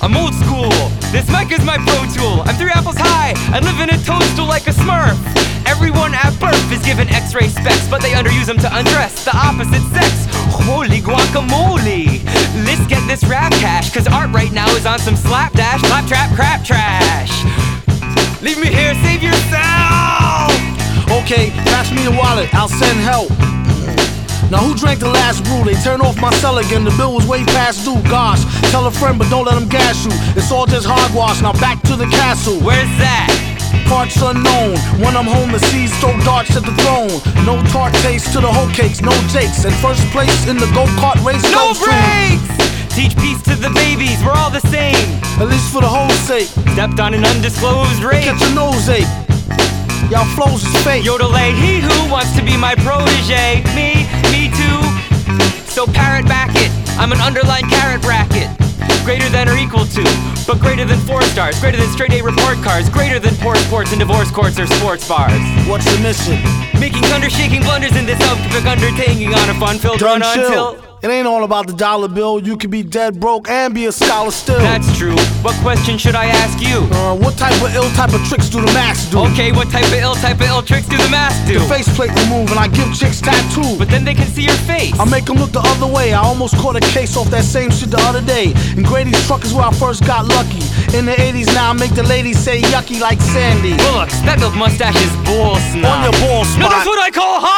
I'm old school. This mic is my pro tool. I'm three apples high. I live in a toadstool like a smurf. Everyone at birth is given x-ray specs, but they underuse them to undress the opposite sex. Holy guacamole! Let's get this rap cash, cause art right now is on some slapdash, claptrap, crap trash. Leave me here, save yourself! Okay, pass me the wallet, I'll send help. Now who drank the last brew? They turned off my cell again, the bill was way past due. Gosh, tell a friend, but don't let them gas you. It's all just hogwash, now back to the castle. Where's that? Parts unknown. When I'm home, the seas throw darts at the throne. No tart taste to the whole cakes, no jakes. And first place in the go-kart race. No to- breaks! Teach peace to the babies, we're all the same. At least for the whole sake. Stepped on an undisclosed rape. Catch your nose ache. Y'all flows is fake. Yodelay, he who wants to be my protege. Me. So parrot back it. I'm an underlined carrot bracket. Greater than or equal to, but greater than four stars, greater than straight A report cards, greater than poor sports and divorce courts or sports bars. What's the mission? Making thunder shaking blunders in this epic undertaking on a fun filled run chill. until. It ain't all about the dollar bill. You could be dead broke and be a scholar still. That's true. What question should I ask you? uh, what type of ill type of tricks do the max do? Okay, what type of ill type of ill tricks do the mask do? The faceplate remove and I give chicks tattoo. But then they can see your face. I make them look the other way. I almost caught a case off that same shit the other day. And Grady's truck is where I first got lucky. In the 80s now, I make the ladies say yucky like Sandy. Look, that milk mustache is bull snot. On your ball No, spot. that's what I call hot!